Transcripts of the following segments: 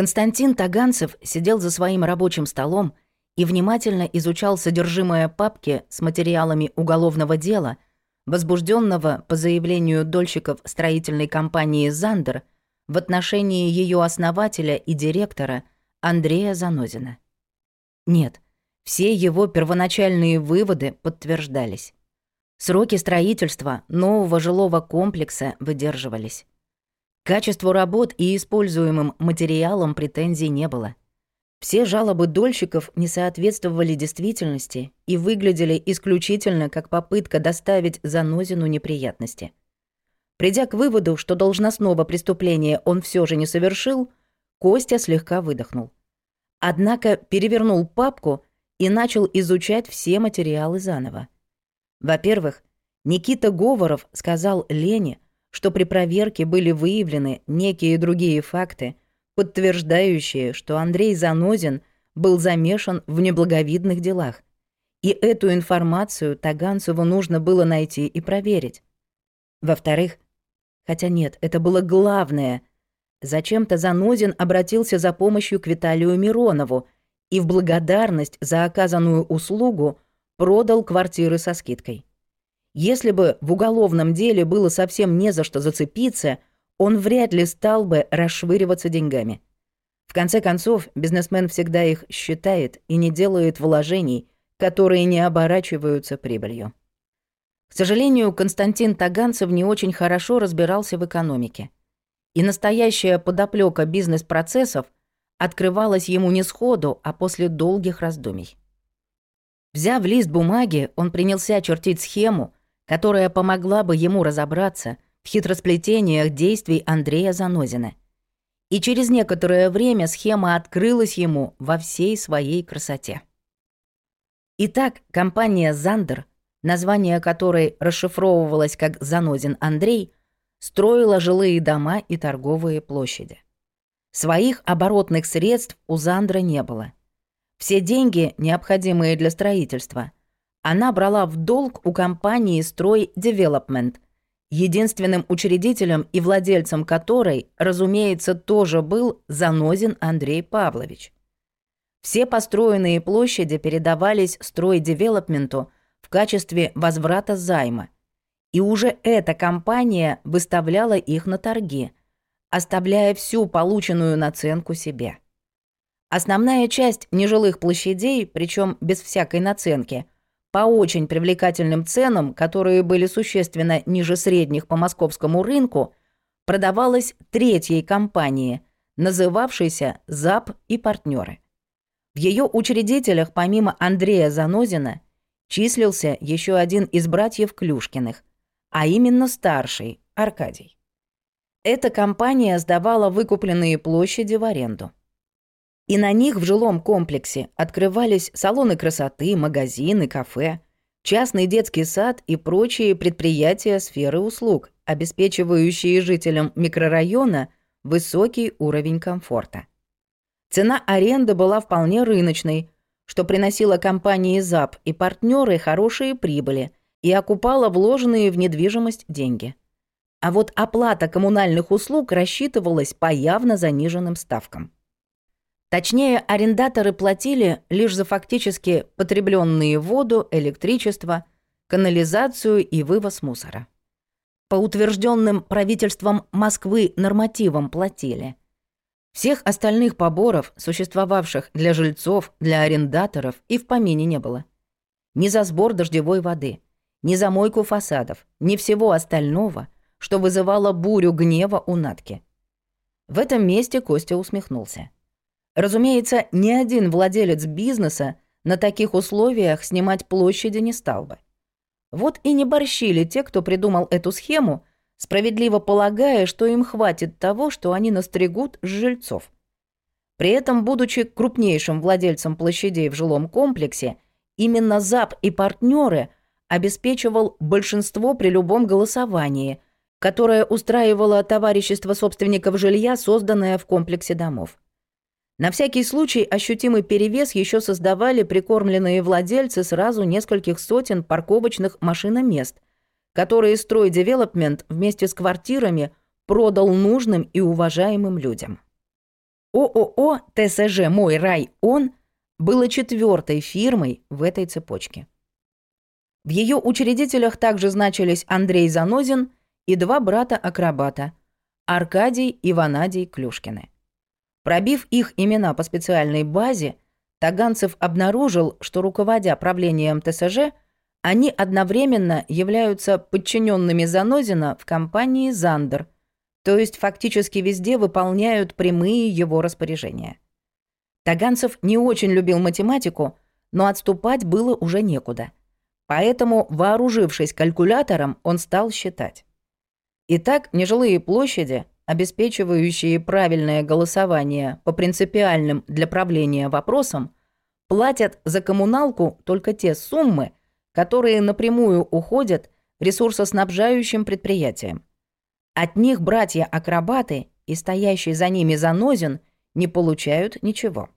Константин Таганцев сидел за своим рабочим столом и внимательно изучал содержимое папки с материалами уголовного дела, возбужденного по заявлению дольщиков строительной компании «Зандер» в отношении ее основателя и директора Андрея Занозина. Нет, все его первоначальные выводы подтверждались. Сроки строительства нового жилого комплекса выдерживались. Качеству работ и используемым материалам претензий не было. Все жалобы дольщиков не соответствовали действительности и выглядели исключительно как попытка доставить Занозину неприятности. Придя к выводу, что должностного преступления он все же не совершил, Костя слегка выдохнул. Однако перевернул папку и начал изучать все материалы заново. Во-первых, Никита Говоров сказал Лене, что при проверке были выявлены некие другие факты, подтверждающие, что Андрей Занозин был замешан в неблаговидных делах. И эту информацию Таганцеву нужно было найти и проверить. Во-вторых, хотя нет, это было главное, зачем-то Занозин обратился за помощью к Виталию Миронову и в благодарность за оказанную услугу продал квартиры со скидкой. Если бы в уголовном деле было совсем не за что зацепиться, он вряд ли стал бы расшвыриваться деньгами. В конце концов, бизнесмен всегда их считает и не делает вложений, которые не оборачиваются прибылью. К сожалению, Константин Таганцев не очень хорошо разбирался в экономике. И настоящая подоплека бизнес-процессов открывалась ему не сходу, а после долгих раздумий. Взяв лист бумаги, он принялся чертить схему, которая помогла бы ему разобраться в хитросплетениях действий Андрея Занозина. И через некоторое время схема открылась ему во всей своей красоте. Итак, компания «Зандер», название которой расшифровывалось как «Занозин Андрей», строила жилые дома и торговые площади. Своих оборотных средств у Зандра не было. Все деньги, необходимые для строительства – она брала в долг у компании «Строй Девелопмент», единственным учредителем и владельцем которой, разумеется, тоже был Занозин Андрей Павлович. Все построенные площади передавались «Строй Девелопменту» в качестве возврата займа. И уже эта компания выставляла их на торги, оставляя всю полученную наценку себе. Основная часть нежилых площадей, причем без всякой наценки – по очень привлекательным ценам, которые были существенно ниже средних по московскому рынку, продавалась третьей компании, называвшейся «ЗАП и партнеры. В ее учредителях, помимо Андрея Занозина, числился еще один из братьев Клюшкиных, а именно старший, Аркадий. Эта компания сдавала выкупленные площади в аренду и на них в жилом комплексе открывались салоны красоты, магазины, кафе, частный детский сад и прочие предприятия сферы услуг, обеспечивающие жителям микрорайона высокий уровень комфорта. Цена аренды была вполне рыночной, что приносило компании ЗАП и партнеры хорошие прибыли и окупало вложенные в недвижимость деньги. А вот оплата коммунальных услуг рассчитывалась по явно заниженным ставкам. Точнее, арендаторы платили лишь за фактически потребленные воду, электричество, канализацию и вывоз мусора. По утвержденным правительством Москвы нормативам платили. Всех остальных поборов, существовавших для жильцов, для арендаторов, и в помине не было. Ни за сбор дождевой воды, ни за мойку фасадов, ни всего остального, что вызывало бурю гнева у Натки. В этом месте Костя усмехнулся. Разумеется, ни один владелец бизнеса на таких условиях снимать площади не стал бы. Вот и не борщили те, кто придумал эту схему, справедливо полагая, что им хватит того, что они настригут с жильцов. При этом, будучи крупнейшим владельцем площадей в жилом комплексе, именно ЗАП и партнеры обеспечивал большинство при любом голосовании, которое устраивало товарищество собственников жилья, созданное в комплексе домов. На всякий случай ощутимый перевес еще создавали прикормленные владельцы сразу нескольких сотен парковочных машиномест, которые строй девелопмент вместе с квартирами продал нужным и уважаемым людям. ООО «ТСЖ Мой рай Он» было четвертой фирмой в этой цепочке. В ее учредителях также значились Андрей Занозин и два брата-акробата – Аркадий и Ванадий Клюшкины. Пробив их имена по специальной базе, Таганцев обнаружил, что, руководя правлением ТСЖ, они одновременно являются подчиненными Занозина в компании «Зандер», то есть фактически везде выполняют прямые его распоряжения. Таганцев не очень любил математику, но отступать было уже некуда – Поэтому, вооружившись калькулятором, он стал считать. Итак, нежилые площади, обеспечивающие правильное голосование по принципиальным для правления вопросам, платят за коммуналку только те суммы, которые напрямую уходят ресурсоснабжающим предприятиям. От них братья-акробаты и стоящий за ними Занозин не получают ничего.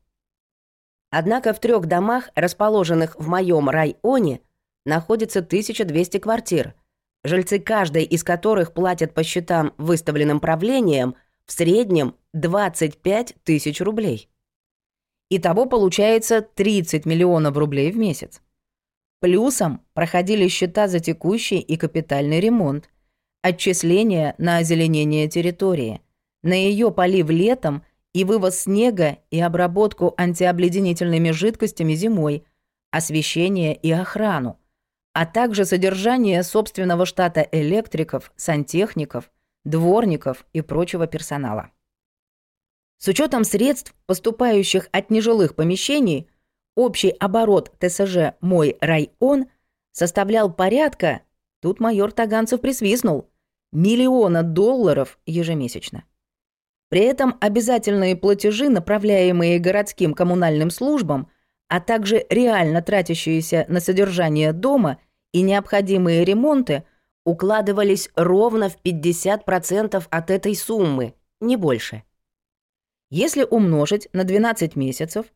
Однако в трех домах, расположенных в моем районе, находится 1200 квартир, жильцы каждой из которых платят по счетам, выставленным правлением, в среднем 25 тысяч рублей. Итого получается 30 миллионов рублей в месяц. Плюсом проходили счета за текущий и капитальный ремонт, отчисления на озеленение территории, на ее полив летом и вывоз снега и обработку антиобледенительными жидкостями зимой, освещение и охрану, а также содержание собственного штата электриков, сантехников, дворников и прочего персонала. С учетом средств, поступающих от нежилых помещений, общий оборот ТСЖ «Мой район» составлял порядка, тут майор Таганцев присвистнул, миллиона долларов ежемесячно. При этом обязательные платежи, направляемые городским коммунальным службам, а также реально тратящиеся на содержание дома и необходимые ремонты укладывались ровно в 50% от этой суммы, не больше. Если умножить на 12 месяцев,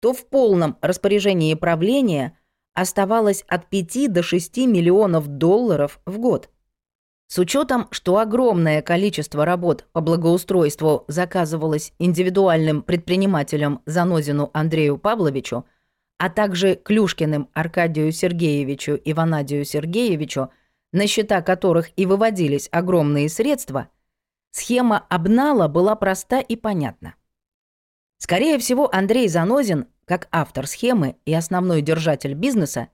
то в полном распоряжении правления оставалось от 5 до 6 миллионов долларов в год. С учетом, что огромное количество работ по благоустройству заказывалось индивидуальным предпринимателем Занозину Андрею Павловичу, а также Клюшкиным Аркадию Сергеевичу и Ванадию Сергеевичу, на счета которых и выводились огромные средства, схема обнала была проста и понятна. Скорее всего, Андрей Занозин, как автор схемы и основной держатель бизнеса,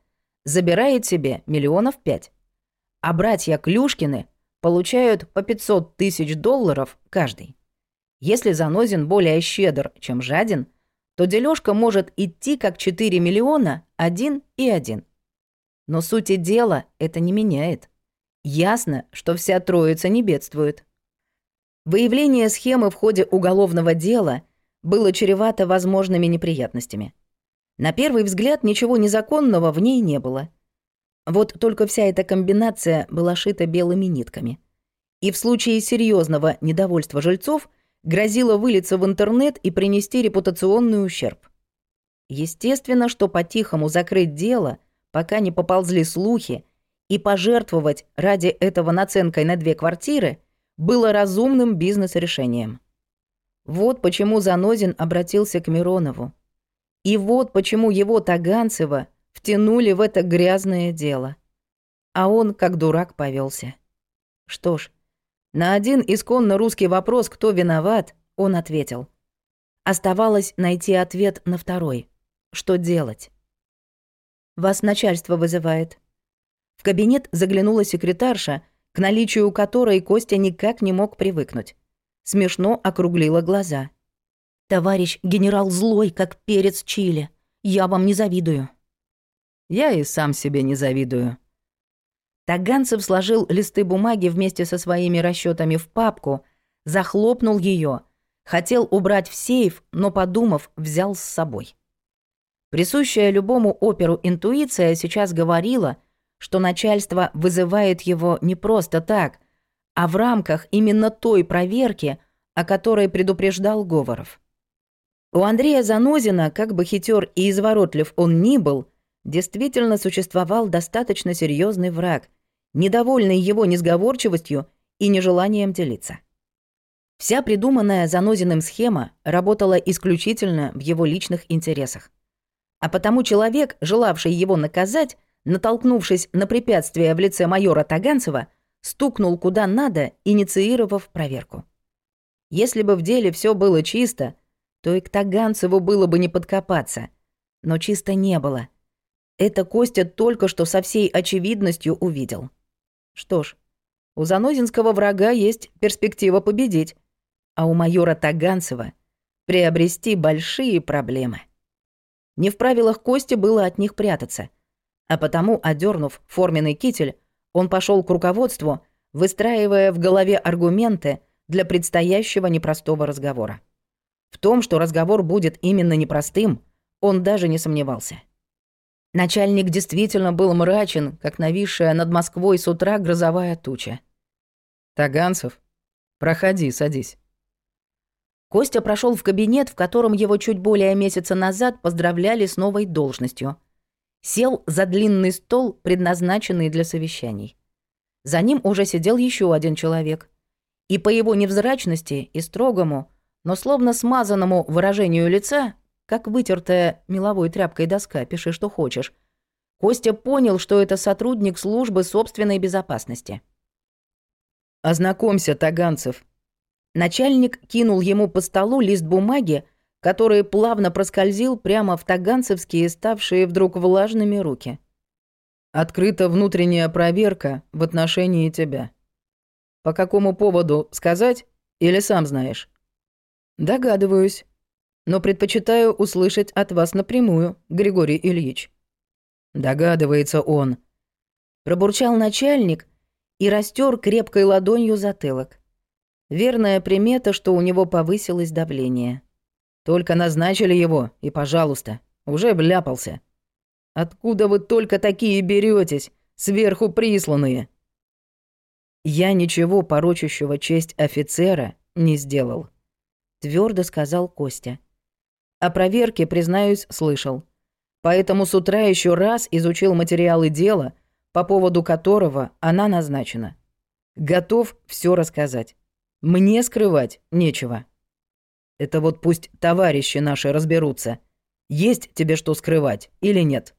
забирает себе миллионов пять, а братья Клюшкины получают по 500 тысяч долларов каждый. Если Занозин более щедр, чем жаден – то дележка может идти как 4 миллиона, один и один. Но сути дела это не меняет. Ясно, что вся троица не бедствует. Выявление схемы в ходе уголовного дела было чревато возможными неприятностями. На первый взгляд ничего незаконного в ней не было. Вот только вся эта комбинация была шита белыми нитками. И в случае серьезного недовольства жильцов – грозило вылиться в интернет и принести репутационный ущерб. Естественно, что по-тихому закрыть дело, пока не поползли слухи, и пожертвовать ради этого наценкой на две квартиры было разумным бизнес-решением. Вот почему Занозин обратился к Миронову. И вот почему его Таганцева втянули в это грязное дело. А он, как дурак, повелся. Что ж, на один исконно русский вопрос «Кто виноват?» он ответил. Оставалось найти ответ на второй. Что делать? «Вас начальство вызывает». В кабинет заглянула секретарша, к наличию которой Костя никак не мог привыкнуть. Смешно округлила глаза. «Товарищ генерал злой, как перец чили. Я вам не завидую». «Я и сам себе не завидую», Таганцев сложил листы бумаги вместе со своими расчетами в папку, захлопнул ее, хотел убрать в сейф, но, подумав, взял с собой. Присущая любому оперу интуиция сейчас говорила, что начальство вызывает его не просто так, а в рамках именно той проверки, о которой предупреждал Говоров. У Андрея Занозина, как бы хитер и изворотлив он ни был, действительно существовал достаточно серьезный враг — недовольный его несговорчивостью и нежеланием делиться. Вся придуманная Занозиным схема работала исключительно в его личных интересах. А потому человек, желавший его наказать, натолкнувшись на препятствие в лице майора Таганцева, стукнул куда надо, инициировав проверку. Если бы в деле все было чисто, то и к Таганцеву было бы не подкопаться. Но чисто не было. Это Костя только что со всей очевидностью увидел. Что ж, у занозинского врага есть перспектива победить а у майора Таганцева приобрести большие проблемы. Не в правилах Кости было от них прятаться, а потому, одернув форменный китель, он пошел к руководству, выстраивая в голове аргументы для предстоящего непростого разговора. В том, что разговор будет именно непростым, он даже не сомневался. Начальник действительно был мрачен, как нависшая над Москвой с утра грозовая туча. «Таганцев, проходи, садись». Костя прошел в кабинет, в котором его чуть более месяца назад поздравляли с новой должностью. Сел за длинный стол, предназначенный для совещаний. За ним уже сидел еще один человек. И по его невзрачности и строгому, но словно смазанному выражению лица, как вытертая меловой тряпкой доска, пиши что хочешь, Костя понял, что это сотрудник службы собственной безопасности. «Ознакомься, Таганцев», Начальник кинул ему по столу лист бумаги, который плавно проскользил прямо в таганцевские, ставшие вдруг влажными руки. «Открыта внутренняя проверка в отношении тебя. По какому поводу сказать или сам знаешь?» «Догадываюсь, но предпочитаю услышать от вас напрямую, Григорий Ильич». «Догадывается он», — пробурчал начальник и растер крепкой ладонью затылок. Верная примета, что у него повысилось давление. Только назначили его, и, пожалуйста, уже вляпался. Откуда вы только такие беретесь, сверху присланные? Я ничего порочащего честь офицера не сделал, твердо сказал Костя. О проверке, признаюсь, слышал. Поэтому с утра еще раз изучил материалы дела, по поводу которого она назначена. Готов все рассказать. Мне скрывать нечего. Это вот пусть товарищи наши разберутся. Есть тебе что скрывать или нет?»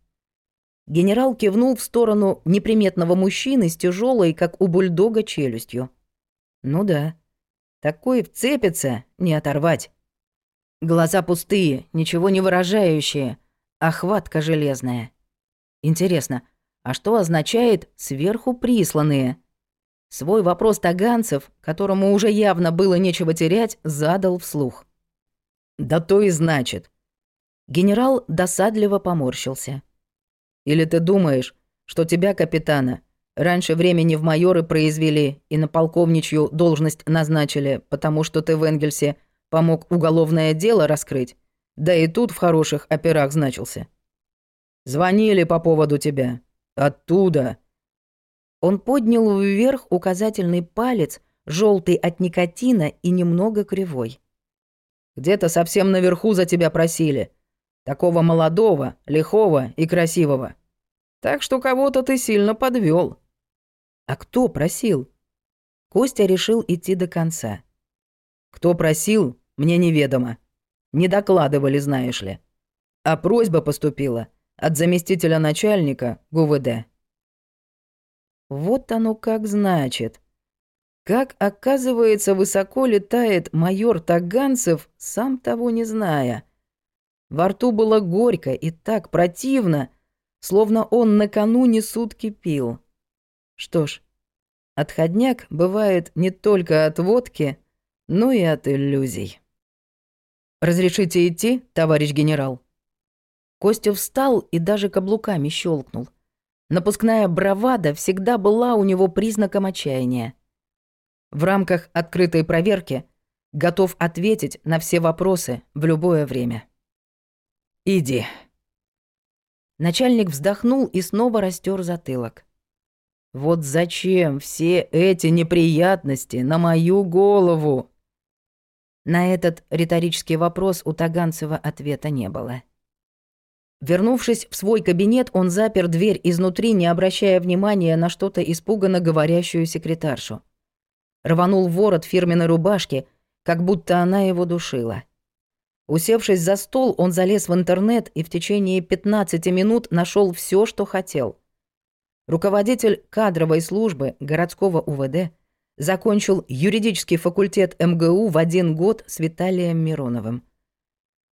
Генерал кивнул в сторону неприметного мужчины с тяжелой, как у бульдога, челюстью. «Ну да. Такой вцепится, не оторвать. Глаза пустые, ничего не выражающие, а хватка железная. Интересно, а что означает «сверху присланные»?» Свой вопрос Таганцев, которому уже явно было нечего терять, задал вслух. «Да то и значит». Генерал досадливо поморщился. «Или ты думаешь, что тебя, капитана, раньше времени в майоры произвели и на полковничью должность назначили, потому что ты в Энгельсе помог уголовное дело раскрыть, да и тут в хороших операх значился. Звонили по поводу тебя. Оттуда. Он поднял вверх указательный палец, желтый от никотина и немного кривой. «Где-то совсем наверху за тебя просили. Такого молодого, лихого и красивого. Так что кого-то ты сильно подвел. «А кто просил?» Костя решил идти до конца. «Кто просил, мне неведомо. Не докладывали, знаешь ли. А просьба поступила от заместителя начальника ГУВД». Вот оно как значит. Как, оказывается, высоко летает майор Таганцев, сам того не зная. Во рту было горько и так противно, словно он накануне сутки пил. Что ж, отходняк бывает не только от водки, но и от иллюзий. «Разрешите идти, товарищ генерал?» Костя встал и даже каблуками щелкнул. Напускная бравада всегда была у него признаком отчаяния. В рамках открытой проверки готов ответить на все вопросы в любое время. «Иди». Начальник вздохнул и снова растер затылок. «Вот зачем все эти неприятности на мою голову?» На этот риторический вопрос у Таганцева ответа не было. Вернувшись в свой кабинет, он запер дверь изнутри, не обращая внимания на что-то испуганно говорящую секретаршу. Рванул ворот фирменной рубашки, как будто она его душила. Усевшись за стол, он залез в интернет и в течение 15 минут нашел все, что хотел. Руководитель кадровой службы городского УВД закончил юридический факультет МГУ в один год с Виталием Мироновым.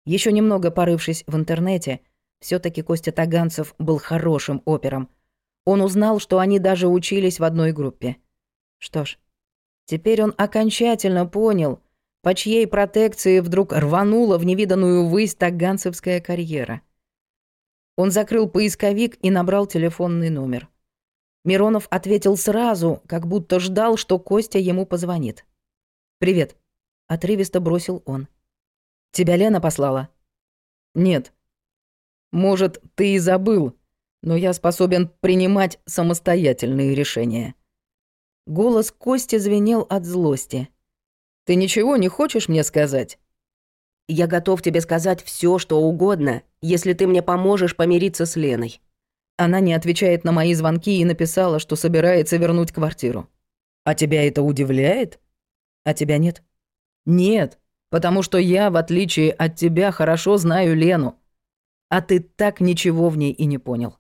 Еще немного порывшись в интернете, все таки Костя Таганцев был хорошим опером. Он узнал, что они даже учились в одной группе. Что ж, теперь он окончательно понял, по чьей протекции вдруг рванула в невиданную высь таганцевская карьера. Он закрыл поисковик и набрал телефонный номер. Миронов ответил сразу, как будто ждал, что Костя ему позвонит. «Привет», — отрывисто бросил он. «Тебя Лена послала?» «Нет. Может, ты и забыл, но я способен принимать самостоятельные решения». Голос Кости звенел от злости. «Ты ничего не хочешь мне сказать?» «Я готов тебе сказать все, что угодно, если ты мне поможешь помириться с Леной». Она не отвечает на мои звонки и написала, что собирается вернуть квартиру. А тебя это удивляет? А тебя нет? Нет, потому что я, в отличие от тебя, хорошо знаю Лену. А ты так ничего в ней и не понял.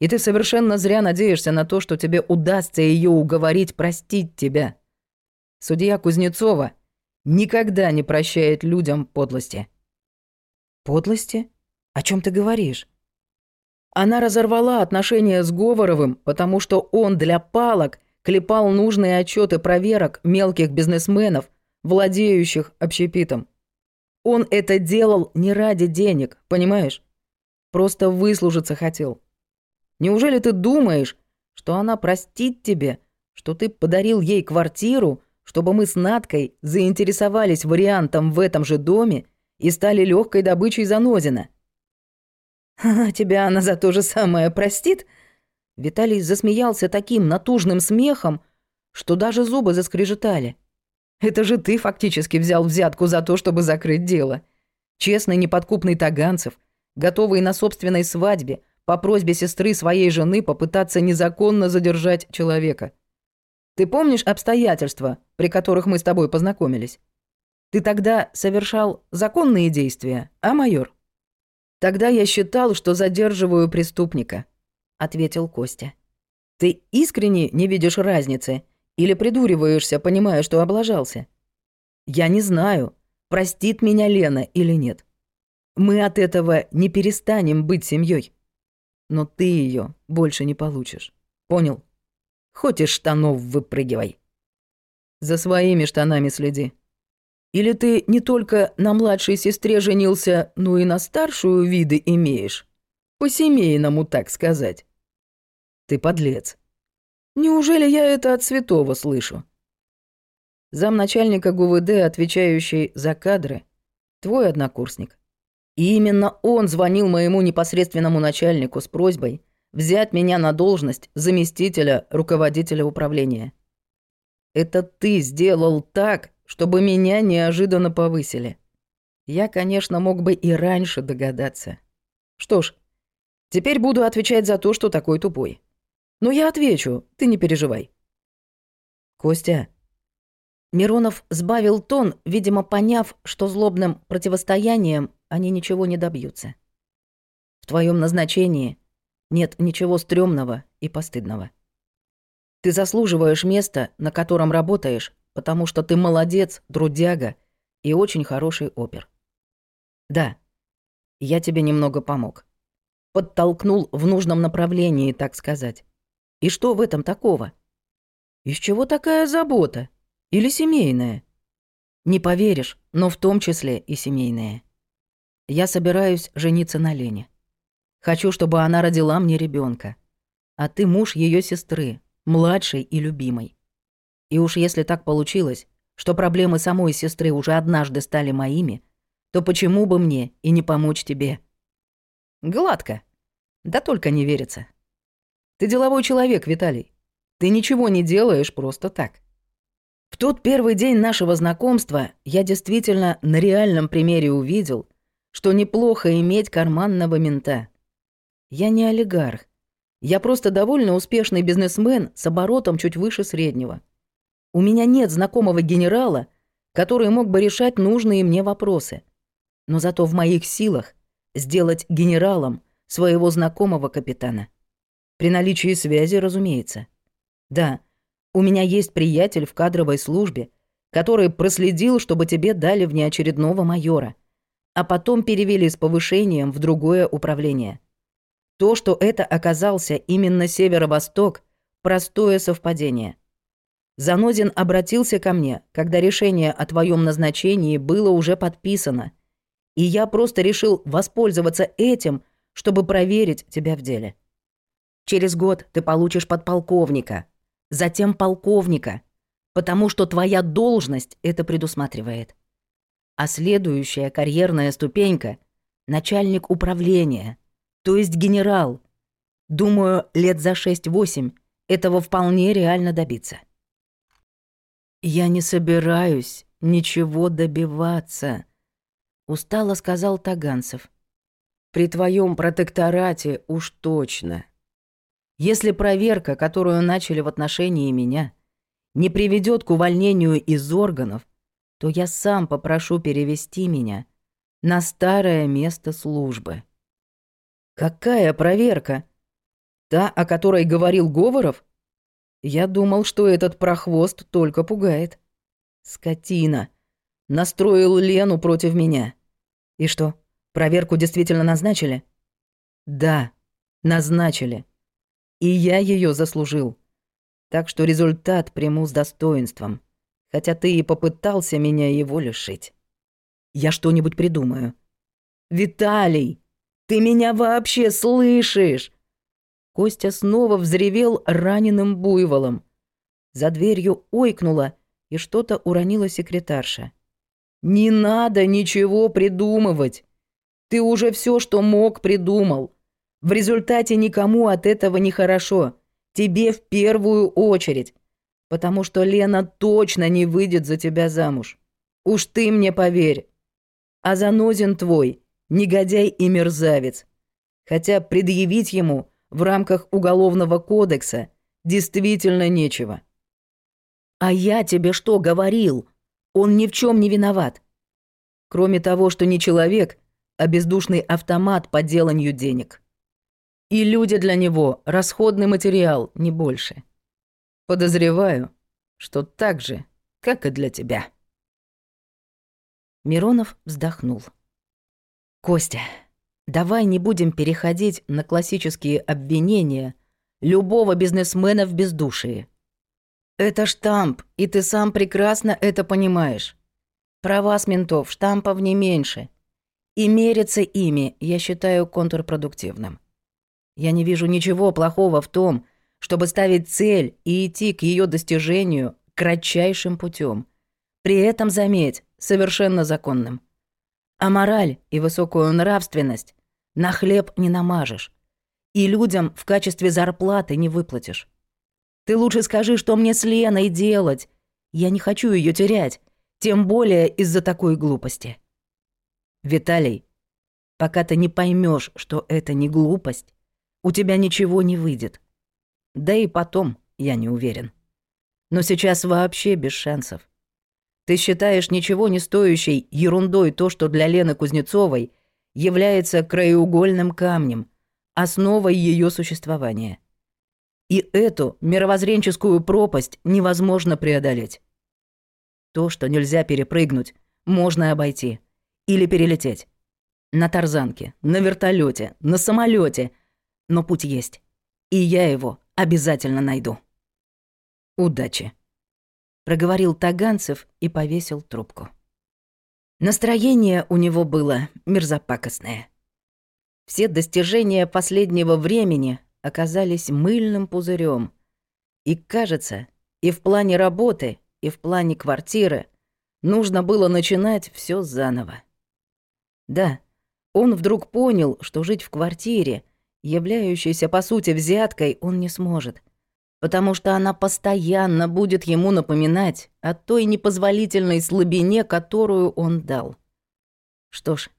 И ты совершенно зря надеешься на то, что тебе удастся ее уговорить простить тебя. Судья Кузнецова никогда не прощает людям подлости. Подлости? О чем ты говоришь? Она разорвала отношения с Говоровым, потому что он для палок клепал нужные отчеты проверок мелких бизнесменов, владеющих общепитом. Он это делал не ради денег, понимаешь? Просто выслужиться хотел. Неужели ты думаешь, что она простит тебе, что ты подарил ей квартиру, чтобы мы с Надкой заинтересовались вариантом в этом же доме и стали легкой добычей Занозина? «А тебя она за то же самое простит?» Виталий засмеялся таким натужным смехом, что даже зубы заскрежетали. «Это же ты фактически взял взятку за то, чтобы закрыть дело. Честный, неподкупный Таганцев, готовый на собственной свадьбе по просьбе сестры своей жены попытаться незаконно задержать человека. Ты помнишь обстоятельства, при которых мы с тобой познакомились? Ты тогда совершал законные действия, а, майор?» «Тогда я считал, что задерживаю преступника», — ответил Костя. «Ты искренне не видишь разницы или придуриваешься, понимая, что облажался? Я не знаю, простит меня Лена или нет. Мы от этого не перестанем быть семьей. Но ты ее больше не получишь. Понял? Хоть из штанов выпрыгивай. За своими штанами следи. Или ты не только на младшей сестре женился, но и на старшую виды имеешь? По-семейному, так сказать. Ты подлец. Неужели я это от святого слышу? Замначальника ГУВД, отвечающий за кадры, твой однокурсник. И именно он звонил моему непосредственному начальнику с просьбой взять меня на должность заместителя руководителя управления. Это ты сделал так, чтобы меня неожиданно повысили. Я, конечно, мог бы и раньше догадаться. Что ж, теперь буду отвечать за то, что такой тупой. Но я отвечу, ты не переживай. Костя. Миронов сбавил тон, видимо, поняв, что злобным противостоянием они ничего не добьются. В твоем назначении нет ничего стрёмного и постыдного. Ты заслуживаешь места, на котором работаешь, потому что ты молодец, трудяга и очень хороший опер. Да, я тебе немного помог. Подтолкнул в нужном направлении, так сказать. И что в этом такого? Из чего такая забота? Или семейная? Не поверишь, но в том числе и семейная. Я собираюсь жениться на Лене. Хочу, чтобы она родила мне ребенка. А ты муж ее сестры, младшей и любимой. И уж если так получилось, что проблемы самой сестры уже однажды стали моими, то почему бы мне и не помочь тебе? Гладко. Да только не верится. Ты деловой человек, Виталий. Ты ничего не делаешь просто так. В тот первый день нашего знакомства я действительно на реальном примере увидел, что неплохо иметь карманного мента. Я не олигарх. Я просто довольно успешный бизнесмен с оборотом чуть выше среднего. У меня нет знакомого генерала, который мог бы решать нужные мне вопросы. Но зато в моих силах сделать генералом своего знакомого капитана. При наличии связи, разумеется. Да, у меня есть приятель в кадровой службе, который проследил, чтобы тебе дали внеочередного майора, а потом перевели с повышением в другое управление. То, что это оказался именно северо-восток, простое совпадение. Занозин обратился ко мне, когда решение о твоем назначении было уже подписано, и я просто решил воспользоваться этим, чтобы проверить тебя в деле. Через год ты получишь подполковника, затем полковника, потому что твоя должность это предусматривает. А следующая карьерная ступенька — начальник управления, то есть генерал. Думаю, лет за 6-8 этого вполне реально добиться. «Я не собираюсь ничего добиваться», — устало сказал Таганцев. «При твоем протекторате уж точно». Если проверка, которую начали в отношении меня, не приведет к увольнению из органов, то я сам попрошу перевести меня на старое место службы. Какая проверка? Та, о которой говорил Говоров? Я думал, что этот прохвост только пугает. Скотина. Настроил Лену против меня. И что, проверку действительно назначили? Да, назначили. И я ее заслужил. Так что результат приму с достоинством. Хотя ты и попытался меня его лишить. Я что-нибудь придумаю. Виталий, ты меня вообще слышишь? Костя снова взревел раненым буйволом. За дверью ойкнула, и что-то уронила секретарша. «Не надо ничего придумывать. Ты уже все, что мог, придумал. В результате никому от этого не хорошо. Тебе в первую очередь. Потому что Лена точно не выйдет за тебя замуж. Уж ты мне поверь. А Занозин твой — негодяй и мерзавец. Хотя предъявить ему в рамках Уголовного кодекса действительно нечего. А я тебе что говорил? Он ни в чем не виноват. Кроме того, что не человек, а бездушный автомат по деланию денег. И люди для него — расходный материал, не больше. Подозреваю, что так же, как и для тебя. Миронов вздохнул. «Костя, давай не будем переходить на классические обвинения любого бизнесмена в бездушии. Это штамп, и ты сам прекрасно это понимаешь. Права с ментов штампов не меньше. И мериться ими я считаю контрпродуктивным. Я не вижу ничего плохого в том, чтобы ставить цель и идти к ее достижению кратчайшим путем. При этом, заметь, совершенно законным. А мораль и высокую нравственность на хлеб не намажешь. И людям в качестве зарплаты не выплатишь. Ты лучше скажи, что мне с Леной делать. Я не хочу ее терять, тем более из-за такой глупости. Виталий, пока ты не поймешь, что это не глупость, у тебя ничего не выйдет. Да и потом, я не уверен. Но сейчас вообще без шансов. Ты считаешь ничего не стоящей ерундой то, что для Лены Кузнецовой является краеугольным камнем, основой ее существования. И эту мировоззренческую пропасть невозможно преодолеть. То, что нельзя перепрыгнуть, можно обойти или перелететь. На тарзанке, на вертолете, на самолете — но путь есть. И я его обязательно найду. Удачи. Проговорил Таганцев и повесил трубку. Настроение у него было мерзопакостное. Все достижения последнего времени оказались мыльным пузырем. И, кажется, и в плане работы, и в плане квартиры нужно было начинать все заново. Да, он вдруг понял, что жить в квартире — являющейся по сути взяткой, он не сможет, потому что она постоянно будет ему напоминать о той непозволительной слабине, которую он дал. Что ж,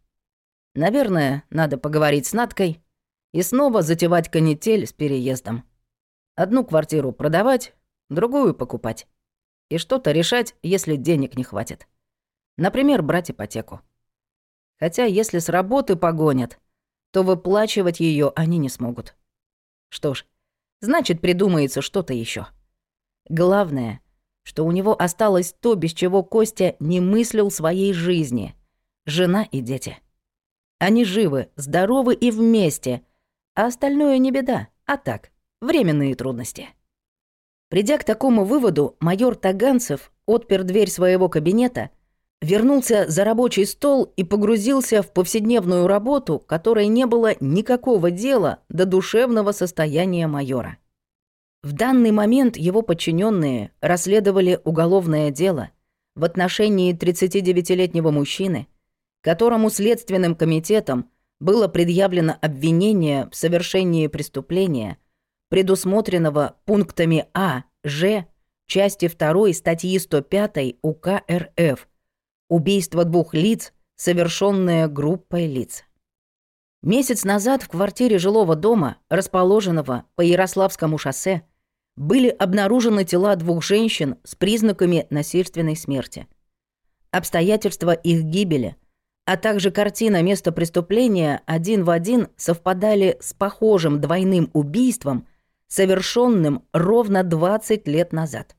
наверное, надо поговорить с Надкой и снова затевать канитель с переездом. Одну квартиру продавать, другую покупать. И что-то решать, если денег не хватит. Например, брать ипотеку. Хотя если с работы погонят, то выплачивать ее они не смогут. Что ж, значит, придумается что-то еще. Главное, что у него осталось то, без чего Костя не мыслил своей жизни. Жена и дети. Они живы, здоровы и вместе, а остальное не беда, а так, временные трудности. Придя к такому выводу, майор Таганцев отпер дверь своего кабинета, вернулся за рабочий стол и погрузился в повседневную работу, которой не было никакого дела до душевного состояния майора. В данный момент его подчиненные расследовали уголовное дело в отношении 39-летнего мужчины, которому следственным комитетом было предъявлено обвинение в совершении преступления, предусмотренного пунктами А, Ж, части 2 статьи 105 УК РФ «Убийство двух лиц, совершенное группой лиц». Месяц назад в квартире жилого дома, расположенного по Ярославскому шоссе, были обнаружены тела двух женщин с признаками насильственной смерти. Обстоятельства их гибели, а также картина места преступления один в один совпадали с похожим двойным убийством, совершенным ровно 20 лет назад.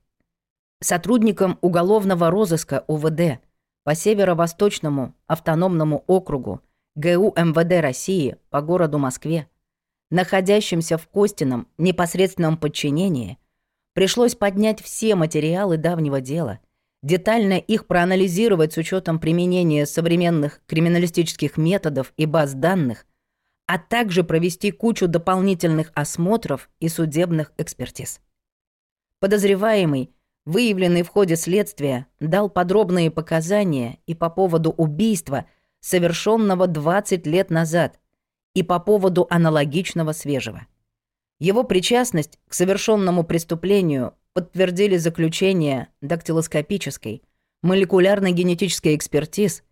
Сотрудникам уголовного розыска УВД по Северо-Восточному автономному округу ГУ МВД России по городу Москве находящимся в Костином непосредственном подчинении, пришлось поднять все материалы давнего дела, детально их проанализировать с учетом применения современных криминалистических методов и баз данных, а также провести кучу дополнительных осмотров и судебных экспертиз. Подозреваемый, выявленный в ходе следствия, дал подробные показания и по поводу убийства, совершенного 20 лет назад – и по поводу аналогичного свежего. Его причастность к совершенному преступлению подтвердили заключения дактилоскопической, молекулярной генетической экспертиз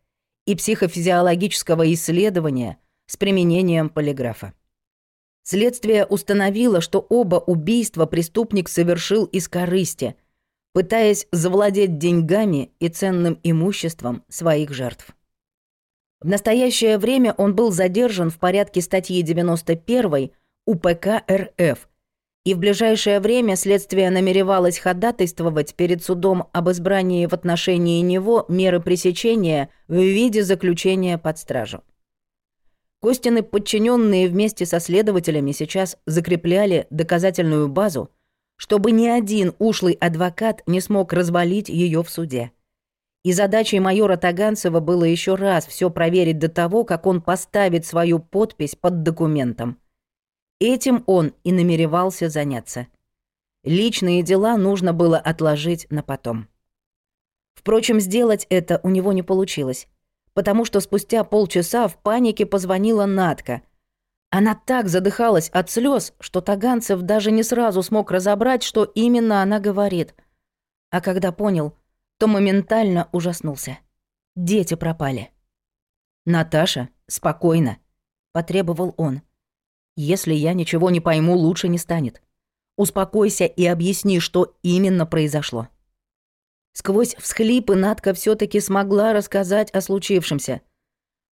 и психофизиологического исследования с применением полиграфа. Следствие установило, что оба убийства преступник совершил из корысти, пытаясь завладеть деньгами и ценным имуществом своих жертв. В настоящее время он был задержан в порядке статьи 91 УПК РФ, и в ближайшее время следствие намеревалось ходатайствовать перед судом об избрании в отношении него меры пресечения в виде заключения под стражу. Костины подчиненные вместе со следователями сейчас закрепляли доказательную базу, чтобы ни один ушлый адвокат не смог развалить ее в суде. И задачей майора Таганцева было еще раз все проверить до того, как он поставит свою подпись под документом. Этим он и намеревался заняться. Личные дела нужно было отложить на потом. Впрочем, сделать это у него не получилось, потому что спустя полчаса в панике позвонила Натка. Она так задыхалась от слез, что Таганцев даже не сразу смог разобрать, что именно она говорит. А когда понял — то моментально ужаснулся. Дети пропали. «Наташа, спокойно», — потребовал он. «Если я ничего не пойму, лучше не станет. Успокойся и объясни, что именно произошло». Сквозь всхлипы Надка все таки смогла рассказать о случившемся.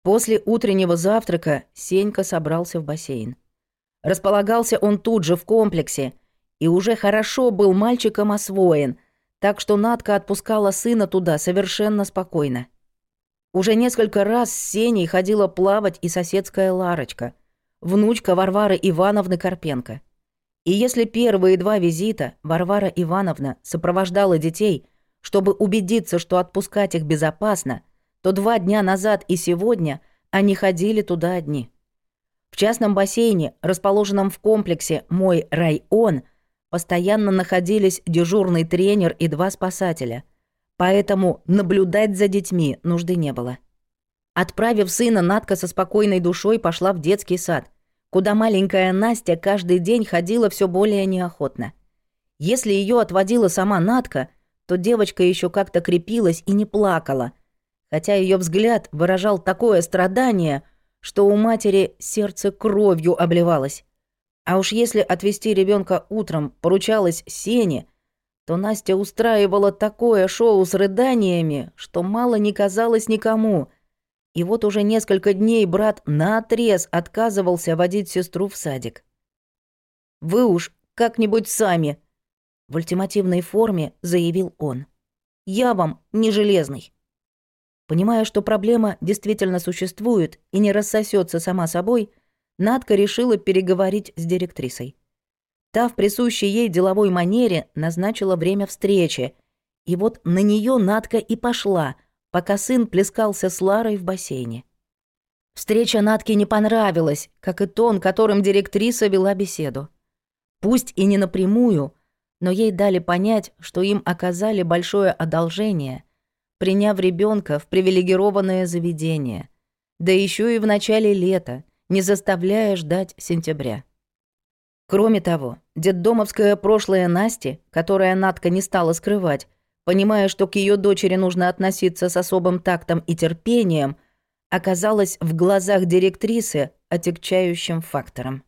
После утреннего завтрака Сенька собрался в бассейн. Располагался он тут же в комплексе и уже хорошо был мальчиком освоен, так что Надка отпускала сына туда совершенно спокойно. Уже несколько раз с Сеней ходила плавать и соседская Ларочка, внучка Варвары Ивановны Карпенко. И если первые два визита Варвара Ивановна сопровождала детей, чтобы убедиться, что отпускать их безопасно, то два дня назад и сегодня они ходили туда одни. В частном бассейне, расположенном в комплексе «Мой район», Постоянно находились дежурный тренер и два спасателя. Поэтому наблюдать за детьми нужды не было. Отправив сына, Надка со спокойной душой пошла в детский сад, куда маленькая Настя каждый день ходила все более неохотно. Если ее отводила сама Надка, то девочка еще как-то крепилась и не плакала, хотя ее взгляд выражал такое страдание, что у матери сердце кровью обливалось. А уж если отвезти ребенка утром поручалось Сене, то Настя устраивала такое шоу с рыданиями, что мало не казалось никому. И вот уже несколько дней брат наотрез отказывался водить сестру в садик. «Вы уж как-нибудь сами», — в ультимативной форме заявил он. «Я вам не железный». Понимая, что проблема действительно существует и не рассосется сама собой, Надка решила переговорить с директрисой. Та в присущей ей деловой манере назначила время встречи, и вот на нее Надка и пошла, пока сын плескался с Ларой в бассейне. Встреча Натке не понравилась, как и тон, которым директриса вела беседу. Пусть и не напрямую, но ей дали понять, что им оказали большое одолжение, приняв ребенка в привилегированное заведение, да еще и в начале лета, не заставляя ждать сентября. Кроме того, детдомовское прошлое Насти, которое Натка не стала скрывать, понимая, что к ее дочери нужно относиться с особым тактом и терпением, оказалось в глазах директрисы отягчающим фактором.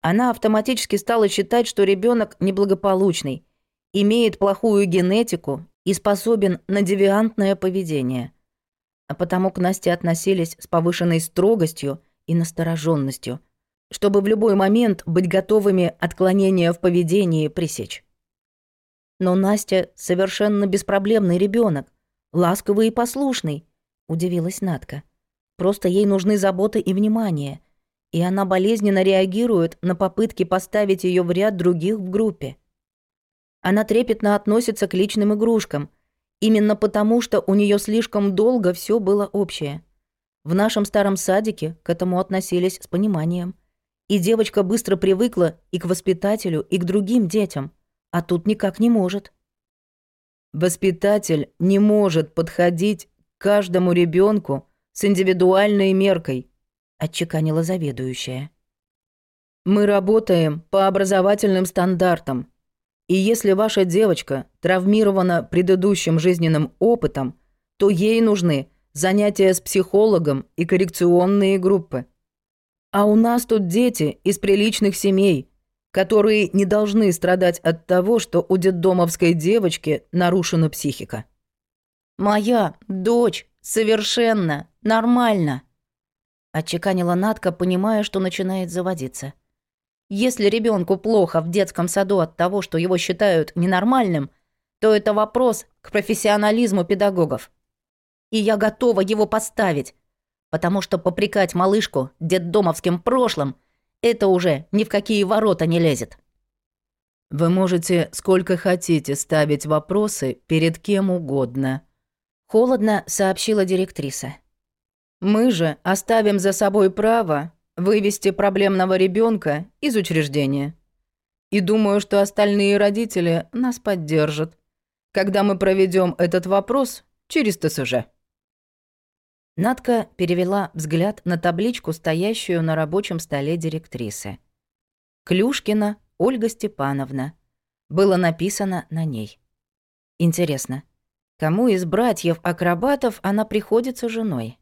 Она автоматически стала считать, что ребенок неблагополучный, имеет плохую генетику и способен на девиантное поведение. А потому к Насте относились с повышенной строгостью и настороженностью, чтобы в любой момент быть готовыми отклонения в поведении пресечь. Но Настя совершенно беспроблемный ребенок, ласковый и послушный, удивилась Натка. Просто ей нужны забота и внимание, и она болезненно реагирует на попытки поставить ее в ряд других в группе. Она трепетно относится к личным игрушкам, именно потому, что у нее слишком долго все было общее. В нашем старом садике к этому относились с пониманием – и девочка быстро привыкла и к воспитателю, и к другим детям, а тут никак не может. Воспитатель не может подходить к каждому ребенку с индивидуальной меркой, отчеканила заведующая. Мы работаем по образовательным стандартам. И если ваша девочка травмирована предыдущим жизненным опытом, то ей нужны занятия с психологом и коррекционные группы. А у нас тут дети из приличных семей, которые не должны страдать от того, что у детдомовской девочки нарушена психика. «Моя дочь совершенно нормально», — отчеканила Натка, понимая, что начинает заводиться. «Если ребенку плохо в детском саду от того, что его считают ненормальным, то это вопрос к профессионализму педагогов. И я готова его поставить, потому что попрекать малышку детдомовским прошлым — это уже ни в какие ворота не лезет. Вы можете сколько хотите ставить вопросы перед кем угодно. Холодно сообщила директриса. Мы же оставим за собой право вывести проблемного ребенка из учреждения. И думаю, что остальные родители нас поддержат, когда мы проведем этот вопрос через ТСЖ. Надка перевела взгляд на табличку, стоящую на рабочем столе директрисы. «Клюшкина Ольга Степановна». Было написано на ней. Интересно, кому из братьев-акробатов она приходится женой?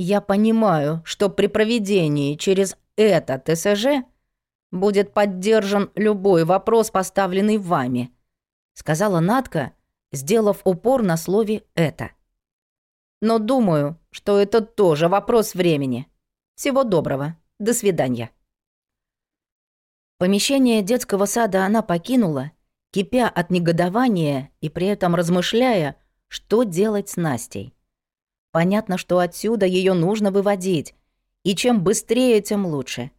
Я понимаю, что при проведении через это ТСЖ будет поддержан любой вопрос, поставленный вами, сказала Надка, сделав упор на слове «это». Но думаю, что это тоже вопрос времени. Всего доброго. До свидания. Помещение детского сада она покинула, кипя от негодования и при этом размышляя, что делать с Настей. Понятно, что отсюда ее нужно выводить, и чем быстрее, тем лучше.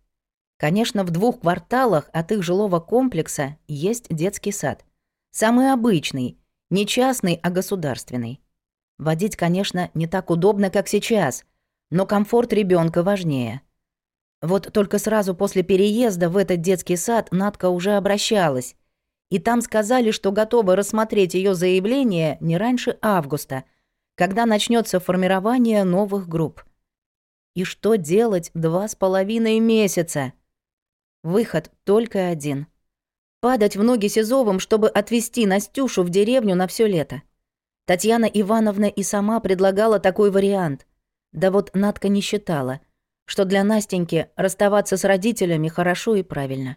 Конечно, в двух кварталах от их жилого комплекса есть детский сад. Самый обычный, не частный, а государственный. Водить, конечно, не так удобно, как сейчас, но комфорт ребенка важнее. Вот только сразу после переезда в этот детский сад Надка уже обращалась. И там сказали, что готовы рассмотреть ее заявление не раньше августа, когда начнется формирование новых групп. И что делать два с половиной месяца? Выход только один. Падать в ноги Сизовым, чтобы отвезти Настюшу в деревню на все лето. Татьяна Ивановна и сама предлагала такой вариант. Да вот Надка не считала, что для Настеньки расставаться с родителями хорошо и правильно.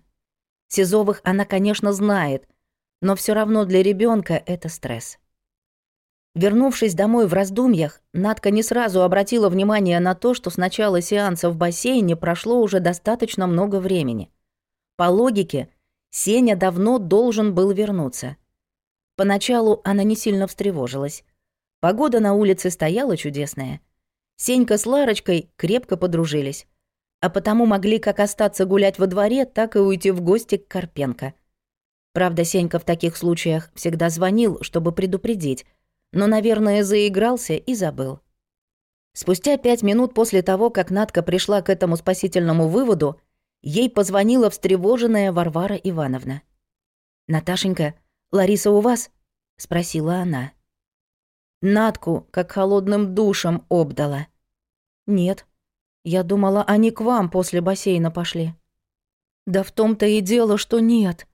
Сизовых она, конечно, знает, но все равно для ребенка это стресс. Вернувшись домой в раздумьях, Надка не сразу обратила внимание на то, что с начала сеанса в бассейне прошло уже достаточно много времени. По логике, Сеня давно должен был вернуться. Поначалу она не сильно встревожилась. Погода на улице стояла чудесная. Сенька с Ларочкой крепко подружились, а потому могли как остаться гулять во дворе, так и уйти в гости к Карпенко. Правда, Сенька в таких случаях всегда звонил, чтобы предупредить — но, наверное, заигрался и забыл. Спустя пять минут после того, как Надка пришла к этому спасительному выводу, ей позвонила встревоженная Варвара Ивановна. «Наташенька, Лариса у вас?» — спросила она. Надку как холодным душем обдала. «Нет, я думала, они к вам после бассейна пошли». «Да в том-то и дело, что нет».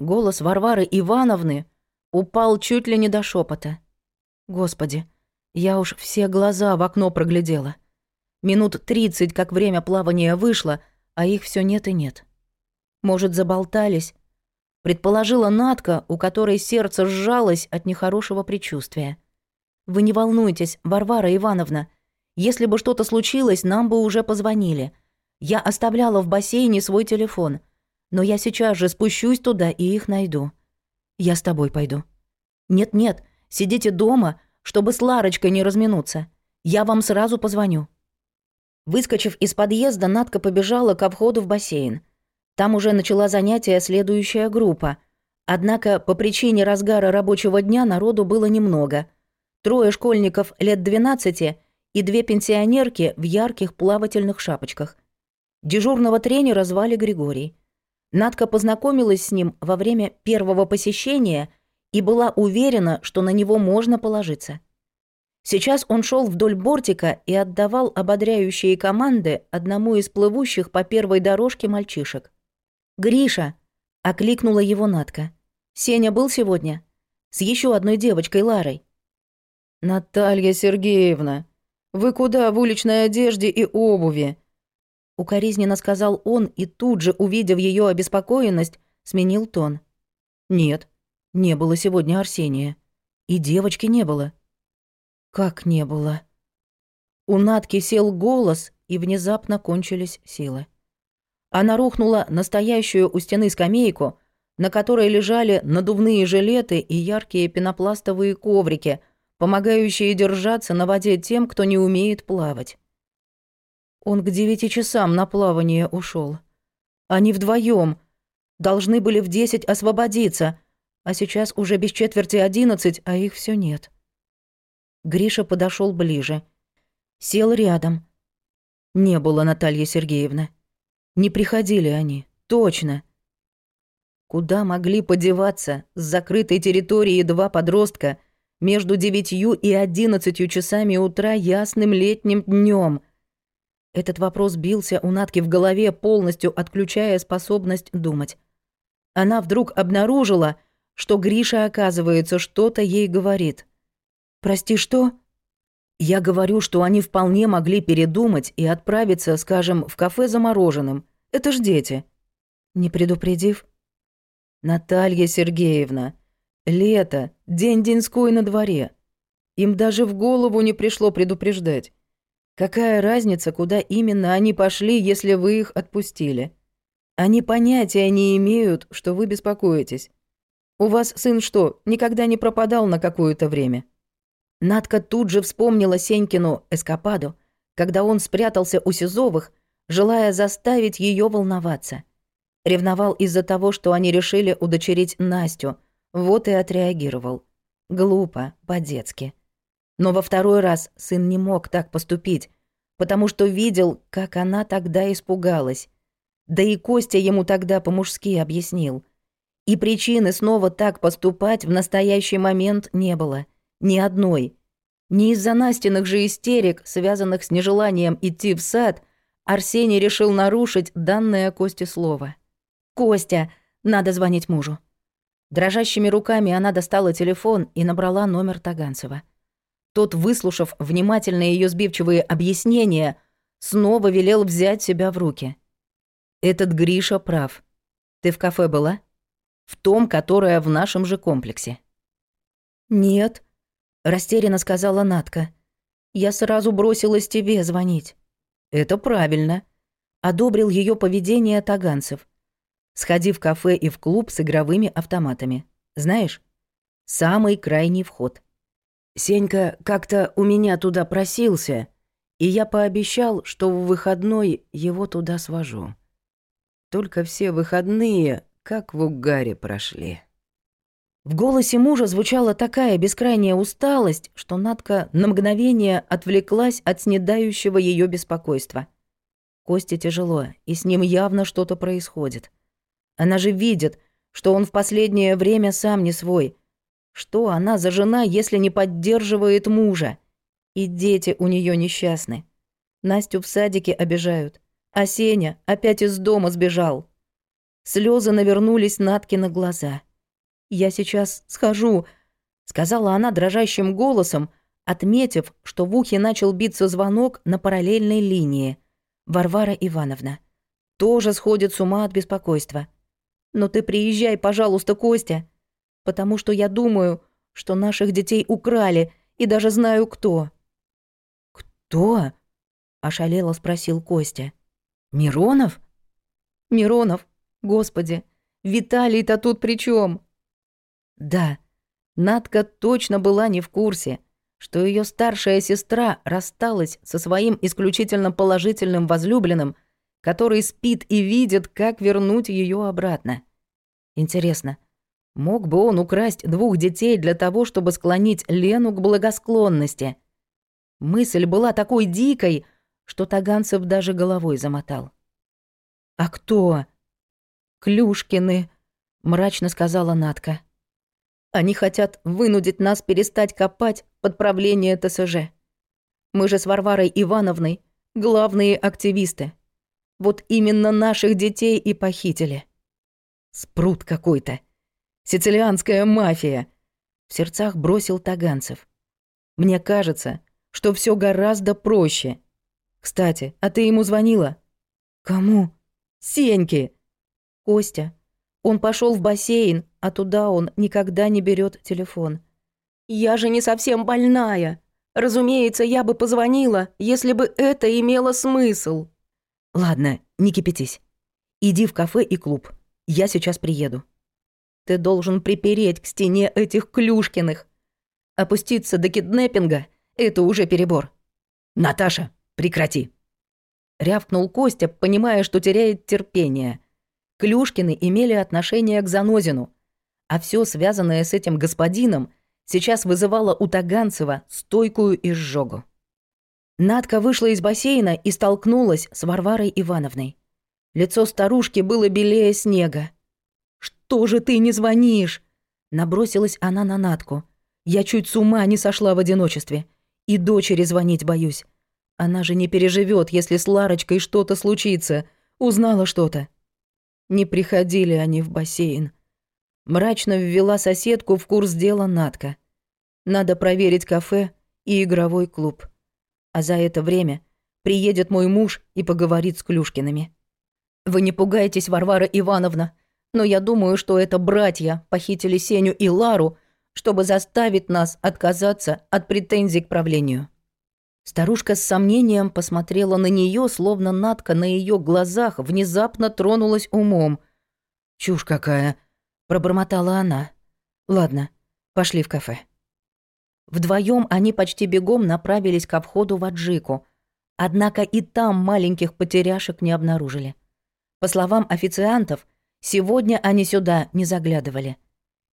Голос Варвары Ивановны упал чуть ли не до шепота. Господи, я уж все глаза в окно проглядела. Минут тридцать, как время плавания вышло, а их все нет и нет. Может, заболтались? Предположила Натка, у которой сердце сжалось от нехорошего предчувствия. Вы не волнуйтесь, Варвара Ивановна. Если бы что-то случилось, нам бы уже позвонили. Я оставляла в бассейне свой телефон. Но я сейчас же спущусь туда и их найду. Я с тобой пойду. Нет-нет, Сидите дома, чтобы с Ларочкой не разминуться. Я вам сразу позвоню». Выскочив из подъезда, Надка побежала к входу в бассейн. Там уже начала занятия следующая группа. Однако по причине разгара рабочего дня народу было немного. Трое школьников лет 12 и две пенсионерки в ярких плавательных шапочках. Дежурного тренера звали Григорий. Надка познакомилась с ним во время первого посещения – и была уверена, что на него можно положиться. Сейчас он шел вдоль бортика и отдавал ободряющие команды одному из плывущих по первой дорожке мальчишек. «Гриша!» — окликнула его Натка. «Сеня был сегодня? С еще одной девочкой Ларой?» «Наталья Сергеевна, вы куда в уличной одежде и обуви?» Укоризненно сказал он и тут же, увидев ее обеспокоенность, сменил тон. «Нет, не было сегодня Арсения. И девочки не было. Как не было? У Натки сел голос, и внезапно кончились силы. Она рухнула на стоящую у стены скамейку, на которой лежали надувные жилеты и яркие пенопластовые коврики, помогающие держаться на воде тем, кто не умеет плавать. Он к девяти часам на плавание ушел. Они вдвоем должны были в десять освободиться, а сейчас уже без четверти одиннадцать, а их все нет. Гриша подошел ближе. Сел рядом. Не было Наталья Сергеевна. Не приходили они, точно. Куда могли подеваться с закрытой территории два подростка между девятью и одиннадцатью часами утра ясным летним днем? Этот вопрос бился у Натки в голове, полностью отключая способность думать. Она вдруг обнаружила, что Гриша, оказывается, что-то ей говорит. «Прости, что?» Я говорю, что они вполне могли передумать и отправиться, скажем, в кафе за мороженым. Это ж дети. Не предупредив? Наталья Сергеевна, лето, день-деньской на дворе. Им даже в голову не пришло предупреждать. Какая разница, куда именно они пошли, если вы их отпустили? Они понятия не имеют, что вы беспокоитесь. У вас сын что, никогда не пропадал на какое-то время?» Надка тут же вспомнила Сенькину эскападу, когда он спрятался у Сизовых, желая заставить ее волноваться. Ревновал из-за того, что они решили удочерить Настю, вот и отреагировал. Глупо, по-детски. Но во второй раз сын не мог так поступить, потому что видел, как она тогда испугалась. Да и Костя ему тогда по-мужски объяснил — и причины снова так поступать в настоящий момент не было. Ни одной. Не из-за Настиных же истерик, связанных с нежеланием идти в сад, Арсений решил нарушить данное Косте слово. «Костя, надо звонить мужу». Дрожащими руками она достала телефон и набрала номер Таганцева. Тот, выслушав внимательно ее сбивчивые объяснения, снова велел взять себя в руки. «Этот Гриша прав. Ты в кафе была?» В том, которое в нашем же комплексе. «Нет», — растерянно сказала Натка. «Я сразу бросилась тебе звонить». «Это правильно», — одобрил ее поведение таганцев. «Сходи в кафе и в клуб с игровыми автоматами. Знаешь, самый крайний вход. Сенька как-то у меня туда просился, и я пообещал, что в выходной его туда свожу. Только все выходные как в угаре прошли». В голосе мужа звучала такая бескрайняя усталость, что Надка на мгновение отвлеклась от снедающего ее беспокойства. Косте тяжело, и с ним явно что-то происходит. Она же видит, что он в последнее время сам не свой. Что она за жена, если не поддерживает мужа? И дети у нее несчастны. Настю в садике обижают, а Сеня опять из дома сбежал. Слезы навернулись Натке на глаза — «Я сейчас схожу», — сказала она дрожащим голосом, отметив, что в ухе начал биться звонок на параллельной линии. Варвара Ивановна. Тоже сходит с ума от беспокойства. «Но ты приезжай, пожалуйста, Костя, потому что я думаю, что наших детей украли, и даже знаю, кто». «Кто?» — ошалело спросил Костя. «Миронов?» «Миронов, господи, Виталий-то тут при чем? Да, Надка точно была не в курсе, что ее старшая сестра рассталась со своим исключительно положительным возлюбленным, который спит и видит, как вернуть ее обратно. Интересно, мог бы он украсть двух детей для того, чтобы склонить Лену к благосклонности? Мысль была такой дикой, что Таганцев даже головой замотал. «А кто?» «Клюшкины», — мрачно сказала Надка. Они хотят вынудить нас перестать копать под правление ТСЖ. Мы же с Варварой Ивановной главные активисты. Вот именно наших детей и похитили. Спрут какой-то. Сицилианская мафия. В сердцах бросил Таганцев. Мне кажется, что все гораздо проще. Кстати, а ты ему звонила? Кому? Сеньке. Костя. Он пошел в бассейн, а туда он никогда не берет телефон. «Я же не совсем больная. Разумеется, я бы позвонила, если бы это имело смысл». «Ладно, не кипятись. Иди в кафе и клуб. Я сейчас приеду. Ты должен припереть к стене этих Клюшкиных. Опуститься до киднеппинга — это уже перебор. Наташа, прекрати!» Рявкнул Костя, понимая, что теряет терпение. Клюшкины имели отношение к Занозину, а все связанное с этим господином сейчас вызывало у Таганцева стойкую изжогу. Надка вышла из бассейна и столкнулась с Варварой Ивановной. Лицо старушки было белее снега. «Что же ты не звонишь?» Набросилась она на Натку. «Я чуть с ума не сошла в одиночестве. И дочери звонить боюсь. Она же не переживет, если с Ларочкой что-то случится. Узнала что-то». Не приходили они в бассейн. Мрачно ввела соседку в курс дела Натка. Надо проверить кафе и игровой клуб. А за это время приедет мой муж и поговорит с Клюшкиными. Вы не пугайтесь, Варвара Ивановна, но я думаю, что это братья похитили Сеню и Лару, чтобы заставить нас отказаться от претензий к правлению. Старушка с сомнением посмотрела на нее, словно Натка на ее глазах внезапно тронулась умом. «Чушь какая!» пробормотала она. Ладно, пошли в кафе. Вдвоем они почти бегом направились ко входу в Аджику, однако и там маленьких потеряшек не обнаружили. По словам официантов, сегодня они сюда не заглядывали.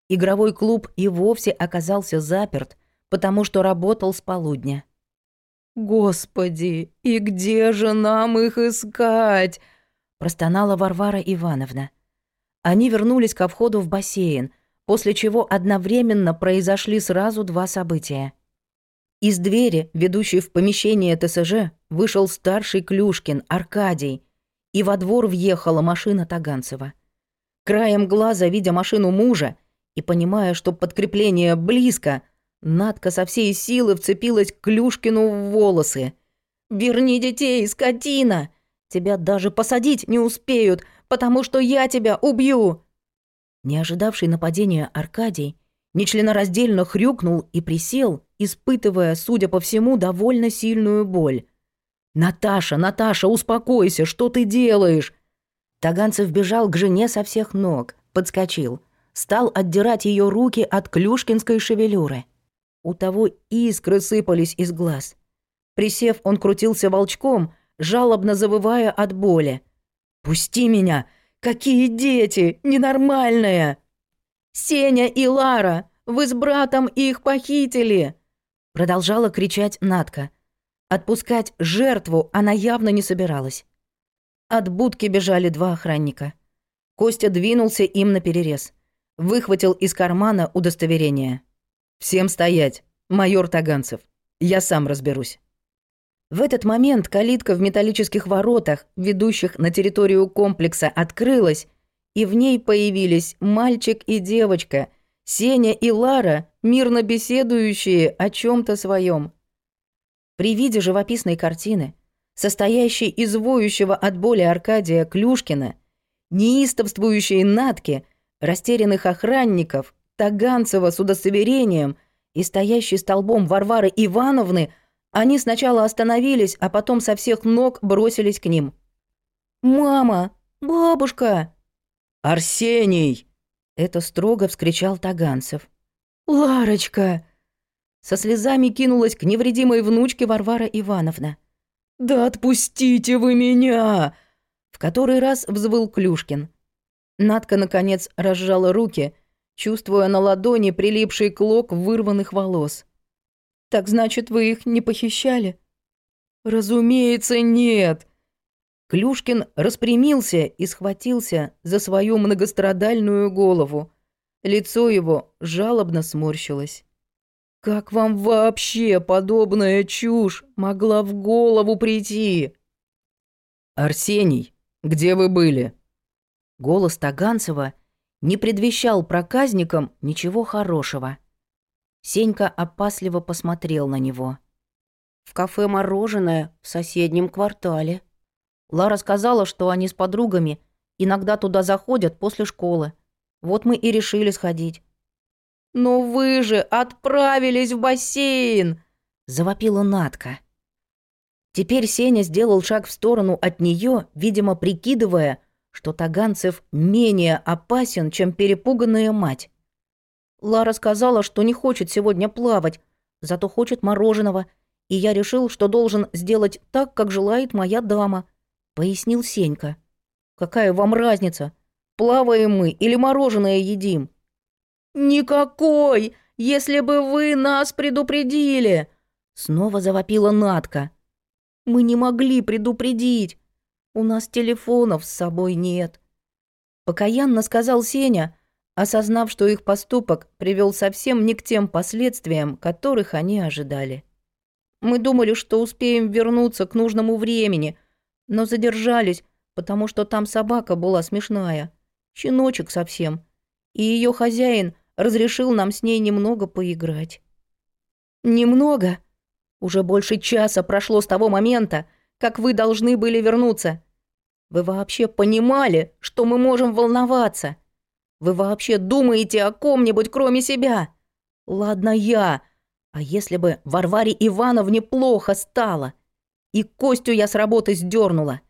Игровой клуб и вовсе оказался заперт, потому что работал с полудня. «Господи, и где же нам их искать?» простонала Варвара Ивановна. Они вернулись ко входу в бассейн, после чего одновременно произошли сразу два события. Из двери, ведущей в помещение ТСЖ, вышел старший Клюшкин, Аркадий, и во двор въехала машина Таганцева. Краем глаза, видя машину мужа и понимая, что подкрепление близко, Надка со всей силы вцепилась Клюшкину в волосы. «Верни детей, скотина! Тебя даже посадить не успеют, потому что я тебя убью!» Не ожидавший нападения Аркадий нечленораздельно хрюкнул и присел, испытывая, судя по всему, довольно сильную боль. «Наташа, Наташа, успокойся, что ты делаешь?» Таганцев бежал к жене со всех ног, подскочил, стал отдирать ее руки от клюшкинской шевелюры. У того искры сыпались из глаз. Присев, он крутился волчком, жалобно завывая от боли. «Пусти меня! Какие дети! Ненормальные!» «Сеня и Лара! Вы с братом их похитили!» Продолжала кричать Натка. Отпускать жертву она явно не собиралась. От будки бежали два охранника. Костя двинулся им на перерез. Выхватил из кармана удостоверение. «Всем стоять! Майор Таганцев. Я сам разберусь». В этот момент калитка в металлических воротах, ведущих на территорию комплекса, открылась, и в ней появились мальчик и девочка, Сеня и Лара, мирно беседующие о чем то своем. При виде живописной картины, состоящей из воющего от боли Аркадия Клюшкина, неистовствующей Натки, растерянных охранников, Таганцева с удостоверением и стоящей столбом Варвары Ивановны, они сначала остановились, а потом со всех ног бросились к ним. «Мама! Бабушка!» «Арсений!» — это строго вскричал Таганцев. «Ларочка!» Со слезами кинулась к невредимой внучке Варвара Ивановна. «Да отпустите вы меня!» В который раз взвыл Клюшкин. Надка, наконец, разжала руки, чувствуя на ладони прилипший клок вырванных волос. «Так значит, вы их не похищали?» «Разумеется, нет!» Клюшкин распрямился и схватился за свою многострадальную голову. Лицо его жалобно сморщилось. Как вам вообще подобная чушь могла в голову прийти? Арсений, где вы были? Голос Таганцева не предвещал проказникам ничего хорошего. Сенька опасливо посмотрел на него. В кафе «Мороженое» в соседнем квартале. Лара сказала, что они с подругами иногда туда заходят после школы. Вот мы и решили сходить. «Но вы же отправились в бассейн!» — завопила Натка. Теперь Сеня сделал шаг в сторону от нее, видимо, прикидывая, что Таганцев менее опасен, чем перепуганная мать. Лара сказала, что не хочет сегодня плавать, зато хочет мороженого, и я решил, что должен сделать так, как желает моя дама, — пояснил Сенька. «Какая вам разница, плаваем мы или мороженое едим?» «Никакой, если бы вы нас предупредили!» Снова завопила Натка. «Мы не могли предупредить. У нас телефонов с собой нет». Покаянно сказал Сеня, осознав, что их поступок привел совсем не к тем последствиям, которых они ожидали. «Мы думали, что успеем вернуться к нужному времени, но задержались, потому что там собака была смешная, щеночек совсем, и ее хозяин разрешил нам с ней немного поиграть. Немного? Уже больше часа прошло с того момента, как вы должны были вернуться. Вы вообще понимали, что мы можем волноваться? Вы вообще думаете о ком-нибудь, кроме себя? Ладно, я. А если бы Варваре Ивановне плохо стало? И Костю я с работы сдернула.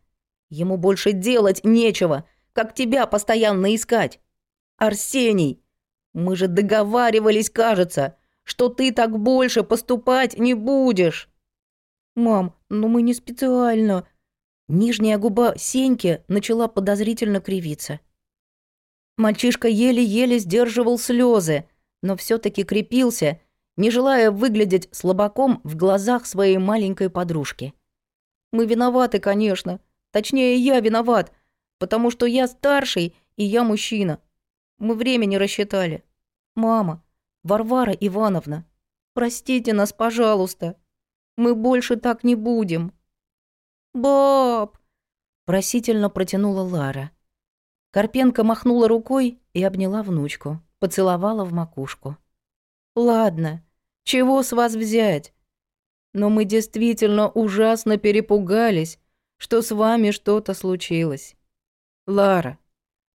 Ему больше делать нечего, как тебя постоянно искать. Арсений, мы же договаривались, кажется, что ты так больше поступать не будешь. Мам, ну мы не специально. Нижняя губа Сеньки начала подозрительно кривиться. Мальчишка еле-еле сдерживал слезы, но все таки крепился, не желая выглядеть слабаком в глазах своей маленькой подружки. Мы виноваты, конечно. Точнее, я виноват, потому что я старший, и я мужчина. Мы время не рассчитали. Мама, Варвара Ивановна, простите нас, пожалуйста. Мы больше так не будем. Баб, просительно протянула Лара. Карпенко махнула рукой и обняла внучку, поцеловала в макушку. Ладно, чего с вас взять? Но мы действительно ужасно перепугались, что с вами что-то случилось. Лара,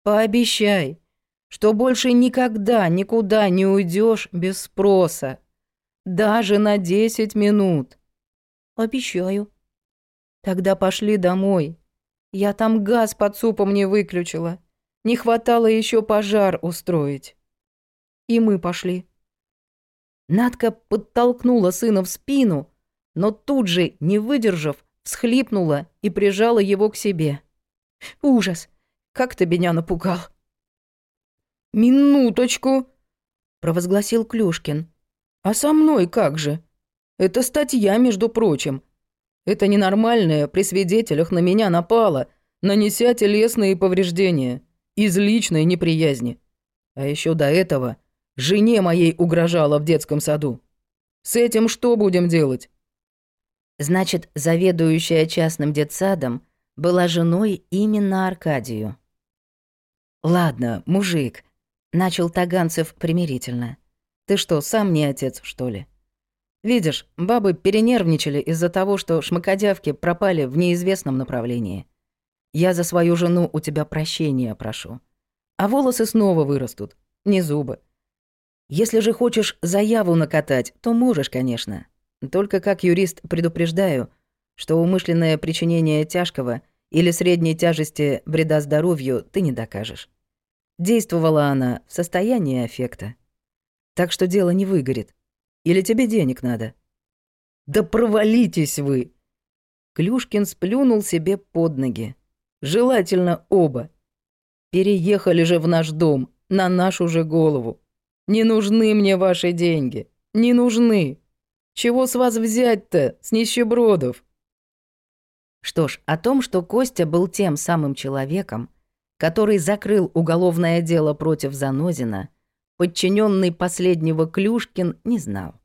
пообещай, что больше никогда никуда не уйдешь без спроса. Даже на десять минут. Обещаю. Тогда пошли домой. Я там газ под супом не выключила. Не хватало еще пожар устроить. И мы пошли. Надка подтолкнула сына в спину, но тут же, не выдержав, всхлипнула и прижала его к себе. «Ужас! Как ты меня напугал!» «Минуточку!» — провозгласил Клюшкин. «А со мной как же? Это статья, между прочим. Это ненормальное при свидетелях на меня напало, нанеся телесные повреждения из личной неприязни. А еще до этого жене моей угрожала в детском саду. С этим что будем делать? Значит, заведующая частным детсадом была женой именно Аркадию. «Ладно, мужик», — начал Таганцев примирительно. «Ты что, сам не отец, что ли? Видишь, бабы перенервничали из-за того, что шмакодявки пропали в неизвестном направлении. Я за свою жену у тебя прощения прошу. А волосы снова вырастут, не зубы. Если же хочешь заяву накатать, то можешь, конечно. Только как юрист предупреждаю, что умышленное причинение тяжкого или средней тяжести вреда здоровью ты не докажешь. Действовала она в состоянии аффекта. Так что дело не выгорит. Или тебе денег надо? Да провалитесь вы! Клюшкин сплюнул себе под ноги. Желательно оба. Переехали же в наш дом, на нашу же голову. Не нужны мне ваши деньги. Не нужны. Чего с вас взять-то, с нищебродов? Что ж, о том, что Костя был тем самым человеком, который закрыл уголовное дело против Занозина, подчиненный последнего Клюшкин не знал.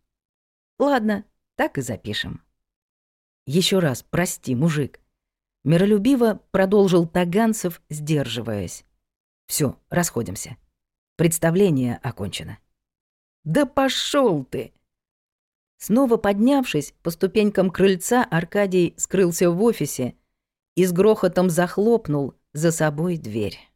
Ладно, так и запишем. Еще раз прости, мужик. Миролюбиво продолжил Таганцев, сдерживаясь. Все, расходимся. Представление окончено. Да пошел ты! Снова поднявшись по ступенькам крыльца, Аркадий скрылся в офисе и с грохотом захлопнул за собой дверь.